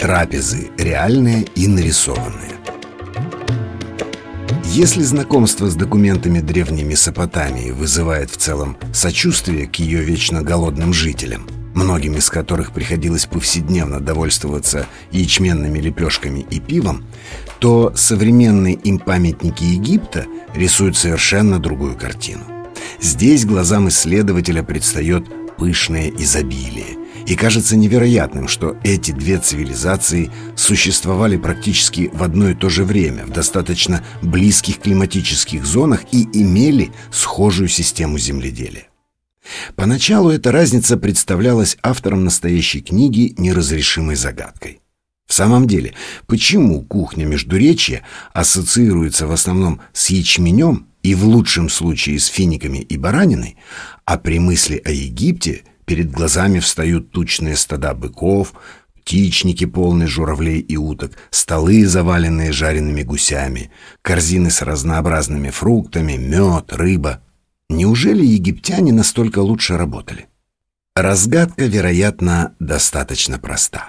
Трапезы реальные и нарисованные. Если знакомство с документами древней Месопотамии вызывает в целом сочувствие к ее вечно голодным жителям, многим из которых приходилось повседневно довольствоваться ячменными лепешками и пивом, то современные им памятники Египта рисуют совершенно другую картину. Здесь глазам исследователя предстает пышное изобилие, и кажется невероятным, что эти две цивилизации существовали практически в одно и то же время, в достаточно близких климатических зонах и имели схожую систему земледелия. Поначалу эта разница представлялась автором настоящей книги неразрешимой загадкой. В самом деле, почему кухня Междуречья ассоциируется в основном с ячменем и в лучшем случае с финиками и бараниной, а при мысли о Египте Перед глазами встают тучные стада быков, птичники, полные журавлей и уток, столы, заваленные жареными гусями, корзины с разнообразными фруктами, мед, рыба. Неужели египтяне настолько лучше работали? Разгадка, вероятно, достаточно проста.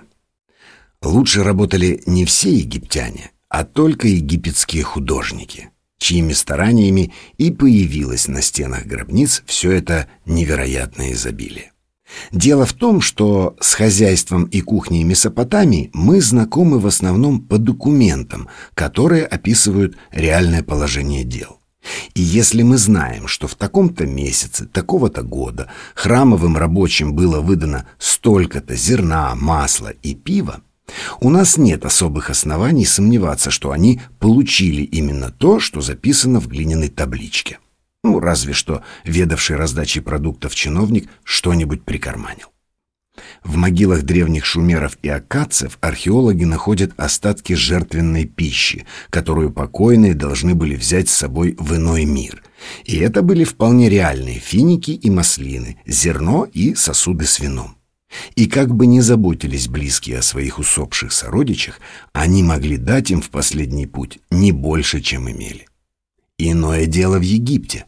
Лучше работали не все египтяне, а только египетские художники, чьими стараниями и появилось на стенах гробниц все это невероятное изобилие. Дело в том, что с хозяйством и кухней Месопотамии мы знакомы в основном по документам, которые описывают реальное положение дел. И если мы знаем, что в таком-то месяце, такого-то года храмовым рабочим было выдано столько-то зерна, масла и пива, у нас нет особых оснований сомневаться, что они получили именно то, что записано в глиняной табличке. Ну, разве что ведавший раздачей продуктов чиновник что-нибудь прикарманил. В могилах древних шумеров и акадцев археологи находят остатки жертвенной пищи, которую покойные должны были взять с собой в иной мир. И это были вполне реальные финики и маслины, зерно и сосуды с вином. И как бы ни заботились близкие о своих усопших сородичах, они могли дать им в последний путь не больше, чем имели. Иное дело в Египте.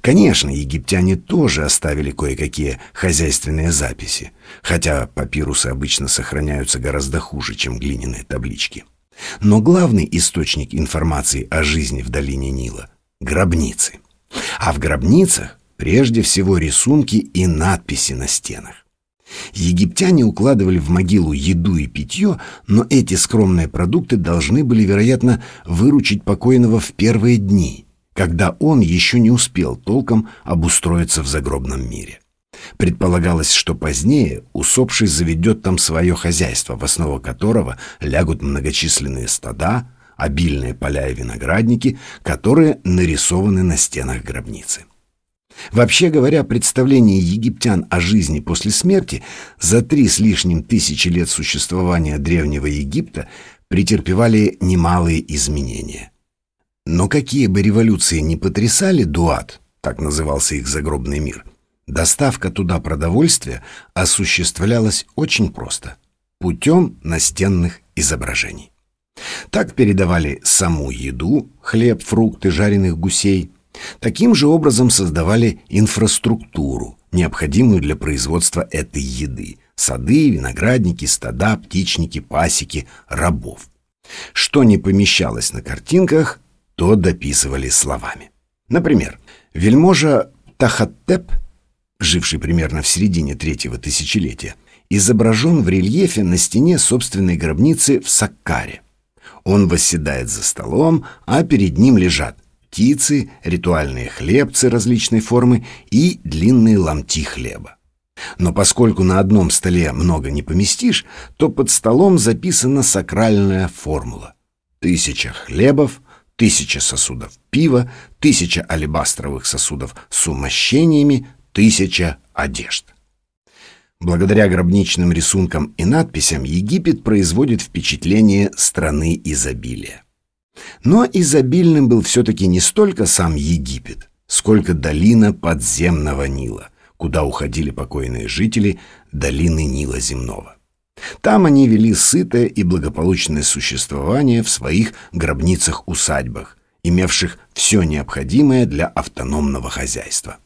Конечно, египтяне тоже оставили кое-какие хозяйственные записи, хотя папирусы обычно сохраняются гораздо хуже, чем глиняные таблички. Но главный источник информации о жизни в долине Нила – гробницы. А в гробницах прежде всего рисунки и надписи на стенах. Египтяне укладывали в могилу еду и питье, но эти скромные продукты должны были, вероятно, выручить покойного в первые дни – когда он еще не успел толком обустроиться в загробном мире. Предполагалось, что позднее усопший заведет там свое хозяйство, в основу которого лягут многочисленные стада, обильные поля и виноградники, которые нарисованы на стенах гробницы. Вообще говоря, представление египтян о жизни после смерти за три с лишним тысячи лет существования Древнего Египта претерпевали немалые изменения – но какие бы революции ни потрясали Дуат, так назывался их загробный мир, доставка туда продовольствия осуществлялась очень просто – путем настенных изображений. Так передавали саму еду, хлеб, фрукты, жареных гусей. Таким же образом создавали инфраструктуру, необходимую для производства этой еды – сады, виноградники, стада, птичники, пасеки, рабов. Что не помещалось на картинках, то дописывали словами. Например, вельможа Тахаттеп, живший примерно в середине третьего тысячелетия, изображен в рельефе на стене собственной гробницы в Саккаре. Он восседает за столом, а перед ним лежат птицы, ритуальные хлебцы различной формы и длинные ломти хлеба. Но поскольку на одном столе много не поместишь, то под столом записана сакральная формула. Тысяча хлебов тысяча сосудов пива, тысяча алебастровых сосудов с умощениями, тысяча одежд. Благодаря гробничным рисункам и надписям Египет производит впечатление страны изобилия. Но изобильным был все-таки не столько сам Египет, сколько долина подземного Нила, куда уходили покойные жители долины Нила земного. Там они вели сытое и благополучное существование в своих гробницах-усадьбах, имевших все необходимое для автономного хозяйства.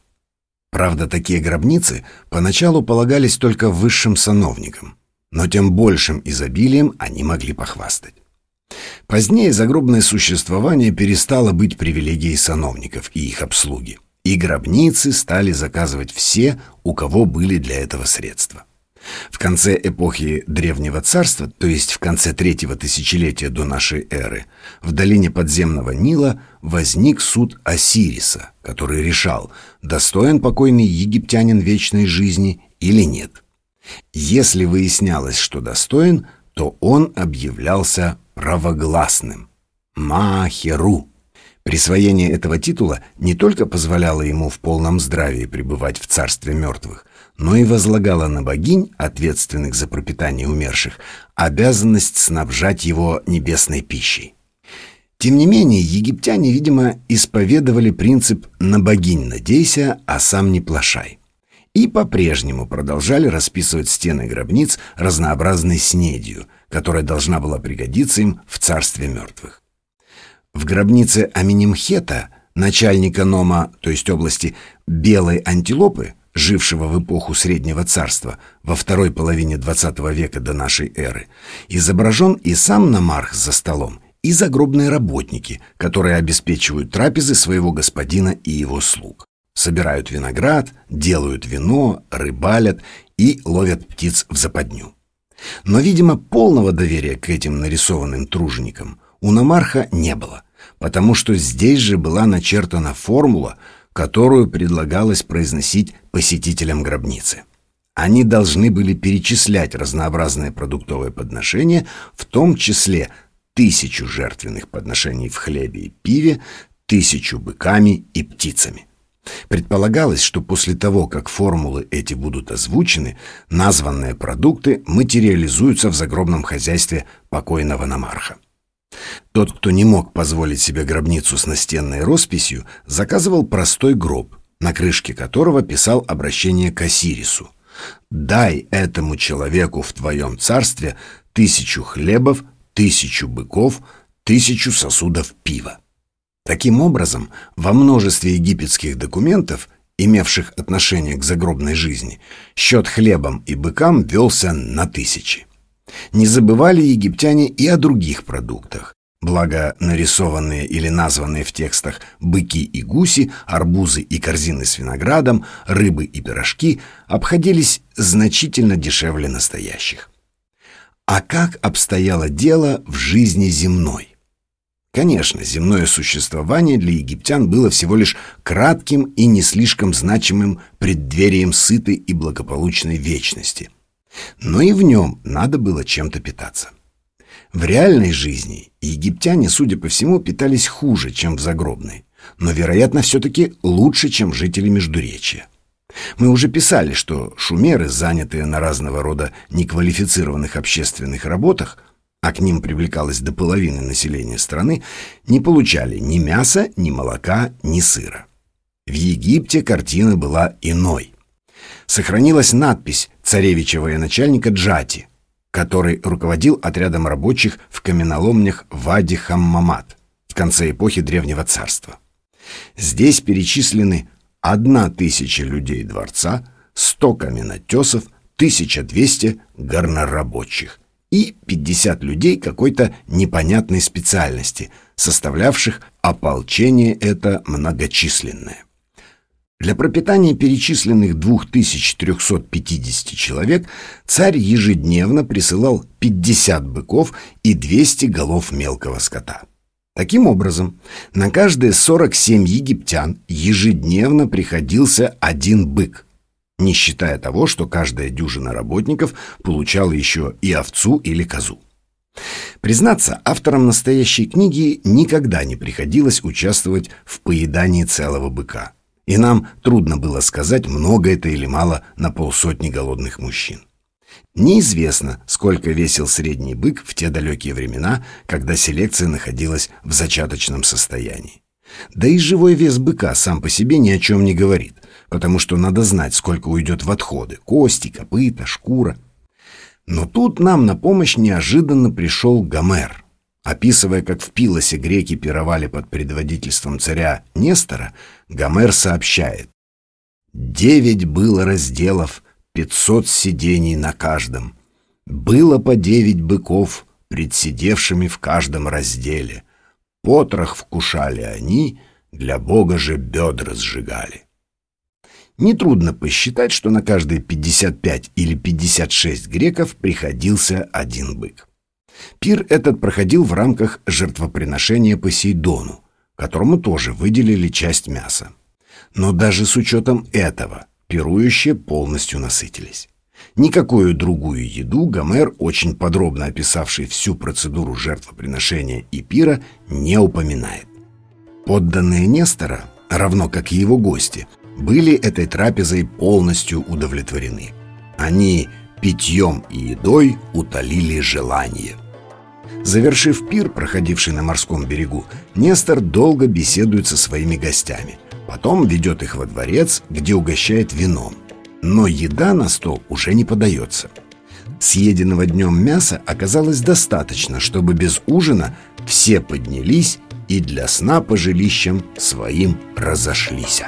Правда, такие гробницы поначалу полагались только высшим сановникам. но тем большим изобилием они могли похвастать. Позднее загробное существование перестало быть привилегией сановников и их обслуги, и гробницы стали заказывать все, у кого были для этого средства. В конце эпохи Древнего Царства, то есть в конце третьего тысячелетия до нашей эры, в долине подземного Нила возник суд Осириса, который решал, достоин покойный египтянин вечной жизни или нет. Если выяснялось, что достоин, то он объявлялся правогласным – Махеру. Присвоение этого титула не только позволяло ему в полном здравии пребывать в царстве мертвых, но и возлагало на богинь, ответственных за пропитание умерших, обязанность снабжать его небесной пищей. Тем не менее, египтяне, видимо, исповедовали принцип «на богинь надейся, а сам не плашай» и по-прежнему продолжали расписывать стены гробниц разнообразной снедью, которая должна была пригодиться им в царстве мертвых. В гробнице Аминимхета, начальника Нома, то есть области Белой Антилопы, жившего в эпоху Среднего Царства во второй половине XX века до нашей эры, изображен и сам Намарх за столом, и загробные работники, которые обеспечивают трапезы своего господина и его слуг. Собирают виноград, делают вино, рыбалят и ловят птиц в западню. Но, видимо, полного доверия к этим нарисованным труженикам у Намарха не было, потому что здесь же была начертана формула, которую предлагалось произносить посетителям гробницы. Они должны были перечислять разнообразные продуктовые подношения, в том числе тысячу жертвенных подношений в хлебе и пиве, тысячу быками и птицами. Предполагалось, что после того, как формулы эти будут озвучены, названные продукты материализуются в загробном хозяйстве покойного намарха. Тот, кто не мог позволить себе гробницу с настенной росписью, заказывал простой гроб, на крышке которого писал обращение к Осирису. «Дай этому человеку в твоем царстве тысячу хлебов, тысячу быков, тысячу сосудов пива». Таким образом, во множестве египетских документов, имевших отношение к загробной жизни, счет хлебом и быкам велся на тысячи. Не забывали египтяне и о других продуктах. Благо, нарисованные или названные в текстах быки и гуси, арбузы и корзины с виноградом, рыбы и пирожки обходились значительно дешевле настоящих. А как обстояло дело в жизни земной? Конечно, земное существование для египтян было всего лишь кратким и не слишком значимым преддверием сытой и благополучной вечности – но и в нем надо было чем-то питаться. В реальной жизни египтяне, судя по всему, питались хуже, чем в загробной, но, вероятно, все-таки лучше, чем жители Междуречия. Мы уже писали, что шумеры, занятые на разного рода неквалифицированных общественных работах, а к ним привлекалось до половины населения страны, не получали ни мяса, ни молока, ни сыра. В Египте картина была иной. Сохранилась надпись царевича военачальника Джати, который руководил отрядом рабочих в каменоломнях Вади Хаммамат в конце эпохи Древнего Царства. Здесь перечислены одна тысяча людей дворца, сто каменотесов, 1200 горнорабочих и 50 людей какой-то непонятной специальности, составлявших ополчение это многочисленное. Для пропитания перечисленных 2350 человек царь ежедневно присылал 50 быков и 200 голов мелкого скота. Таким образом, на каждые 47 египтян ежедневно приходился один бык, не считая того, что каждая дюжина работников получала еще и овцу или козу. Признаться, авторам настоящей книги никогда не приходилось участвовать в поедании целого быка и нам трудно было сказать, много это или мало на полсотни голодных мужчин. Неизвестно, сколько весил средний бык в те далекие времена, когда селекция находилась в зачаточном состоянии. Да и живой вес быка сам по себе ни о чем не говорит, потому что надо знать, сколько уйдет в отходы – кости, копыта, шкура. Но тут нам на помощь неожиданно пришел Гомер – Описывая, как в Пилосе греки пировали под предводительством царя Нестора, Гомер сообщает. «Девять было разделов, пятьсот сидений на каждом. Было по девять быков, предсидевшими в каждом разделе. Потрох вкушали они, для Бога же бедра сжигали. Нетрудно посчитать, что на каждые 55 или 56 греков приходился один бык. Пир этот проходил в рамках жертвоприношения Посейдону, которому тоже выделили часть мяса. Но даже с учетом этого пирующие полностью насытились. Никакую другую еду Гомер, очень подробно описавший всю процедуру жертвоприношения и пира, не упоминает. Подданные Нестора, равно как и его гости, были этой трапезой полностью удовлетворены. Они питьем и едой утолили желание. Завершив пир, проходивший на морском берегу, Нестор долго беседует со своими гостями. Потом ведет их во дворец, где угощает вином. Но еда на стол уже не подается. Съеденного днем мяса оказалось достаточно, чтобы без ужина все поднялись и для сна по жилищам своим разошлись.